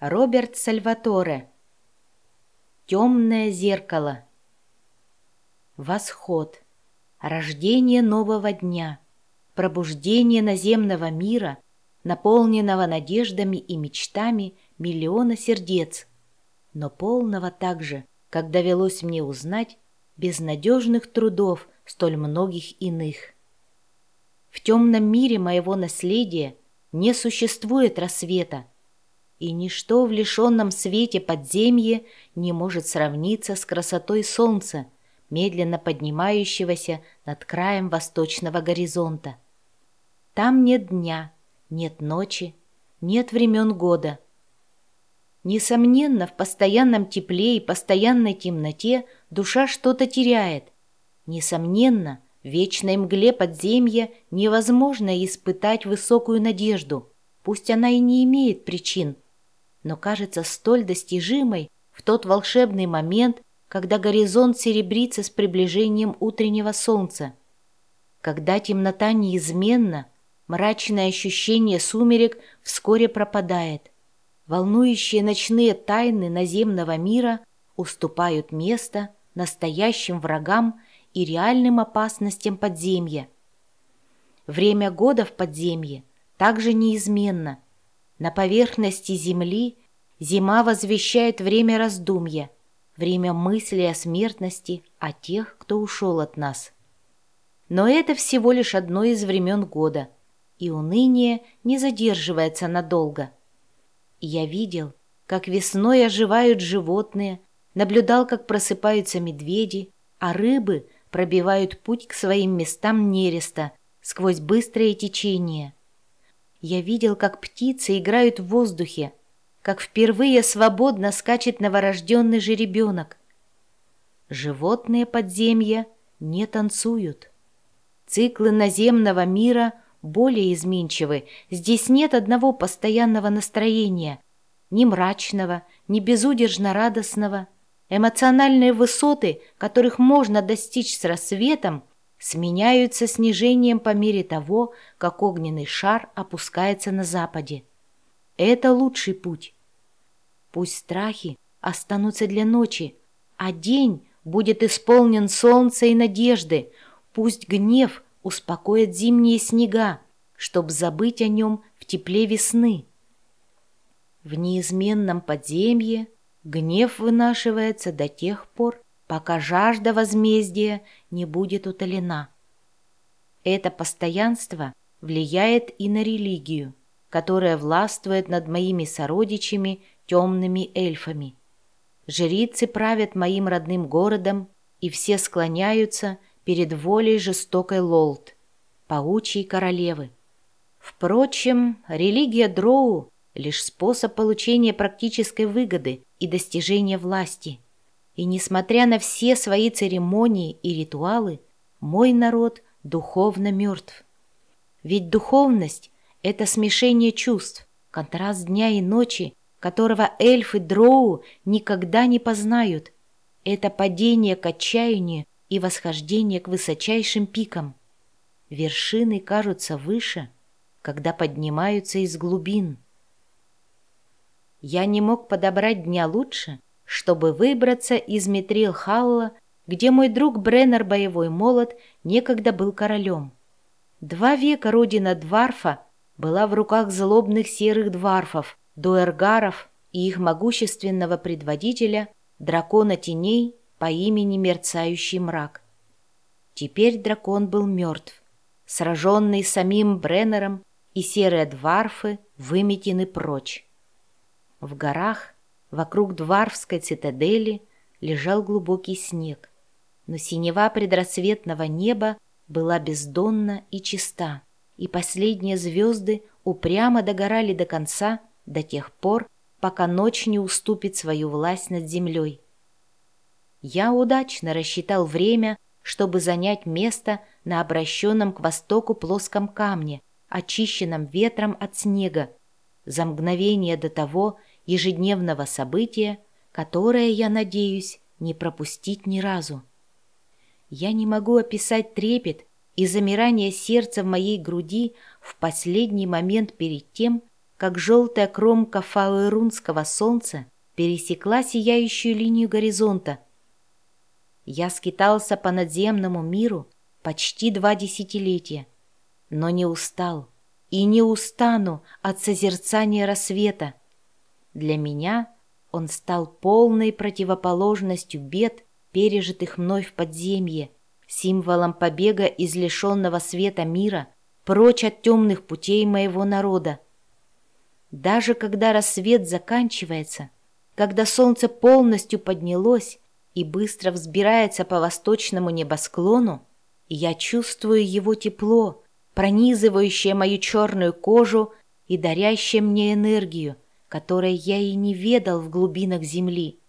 Роберт Сальваторе. Темное зеркало. Восход. Рождение нового дня. Пробуждение наземного мира, наполненного надеждами и мечтами миллиона сердец, но полного также, как довелось мне узнать, безнадежных трудов столь многих иных. В темном мире моего наследия не существует рассвета, и ничто в лишенном свете подземье не может сравниться с красотой солнца, медленно поднимающегося над краем восточного горизонта. Там нет дня, нет ночи, нет времен года. Несомненно, в постоянном тепле и постоянной темноте душа что-то теряет. Несомненно, в вечной мгле подземья невозможно испытать высокую надежду, пусть она и не имеет причин – но кажется столь достижимой в тот волшебный момент, когда горизонт серебрится с приближением утреннего солнца. Когда темнота неизменна, мрачное ощущение сумерек вскоре пропадает. Волнующие ночные тайны наземного мира уступают место настоящим врагам и реальным опасностям подземья. Время года в подземье также неизменно – на поверхности Земли зима возвещает время раздумья, время мысли о смертности, о тех, кто ушел от нас. Но это всего лишь одно из времен года, и уныние не задерживается надолго. Я видел, как весной оживают животные, наблюдал, как просыпаются медведи, а рыбы пробивают путь к своим местам нереста сквозь быстрое течение – я видел, как птицы играют в воздухе, как впервые свободно скачет новорожденный жеребенок. Животные подземья не танцуют. Циклы наземного мира более изменчивы. Здесь нет одного постоянного настроения, ни мрачного, ни безудержно радостного. Эмоциональные высоты, которых можно достичь с рассветом – сменяются снижением по мере того, как огненный шар опускается на западе. Это лучший путь. Пусть страхи останутся для ночи, а день будет исполнен солнца и надежды. Пусть гнев успокоит зимние снега, чтоб забыть о нем в тепле весны. В неизменном подземье гнев вынашивается до тех пор, пока жажда возмездия не будет утолена. Это постоянство влияет и на религию, которая властвует над моими сородичами, темными эльфами. Жрицы правят моим родным городом, и все склоняются перед волей жестокой Лолд, паучьей королевы. Впрочем, религия Дроу — лишь способ получения практической выгоды и достижения власти — и несмотря на все свои церемонии и ритуалы, мой народ духовно мертв. Ведь духовность — это смешение чувств, контраст дня и ночи, которого эльфы дроу никогда не познают. Это падение к отчаянию и восхождение к высочайшим пикам. Вершины кажутся выше, когда поднимаются из глубин. Я не мог подобрать дня лучше — чтобы выбраться из Митрил-Халла, где мой друг Бреннер Боевой Молот некогда был королем. Два века родина Дварфа была в руках злобных серых дварфов, дуэргаров и их могущественного предводителя, дракона теней по имени Мерцающий Мрак. Теперь дракон был мертв, сраженный самим Бреннером, и серые дварфы выметены прочь. В горах Вокруг Дварвской цитадели лежал глубокий снег, но синева предрассветного неба была бездонна и чиста, и последние звезды упрямо догорали до конца, до тех пор, пока ночь не уступит свою власть над землей. Я удачно рассчитал время, чтобы занять место на обращенном к востоку плоском камне, очищенном ветром от снега, за мгновение до того, ежедневного события, которое, я надеюсь, не пропустить ни разу. Я не могу описать трепет и замирание сердца в моей груди в последний момент перед тем, как желтая кромка фауэрунского солнца пересекла сияющую линию горизонта. Я скитался по надземному миру почти два десятилетия, но не устал и не устану от созерцания рассвета. Для меня он стал полной противоположностью бед, пережитых мной в подземье, символом побега из лишенного света мира прочь от темных путей моего народа. Даже когда рассвет заканчивается, когда солнце полностью поднялось и быстро взбирается по восточному небосклону, я чувствую его тепло, пронизывающее мою черную кожу и дарящее мне энергию, которой я и не ведал в глубинах земли.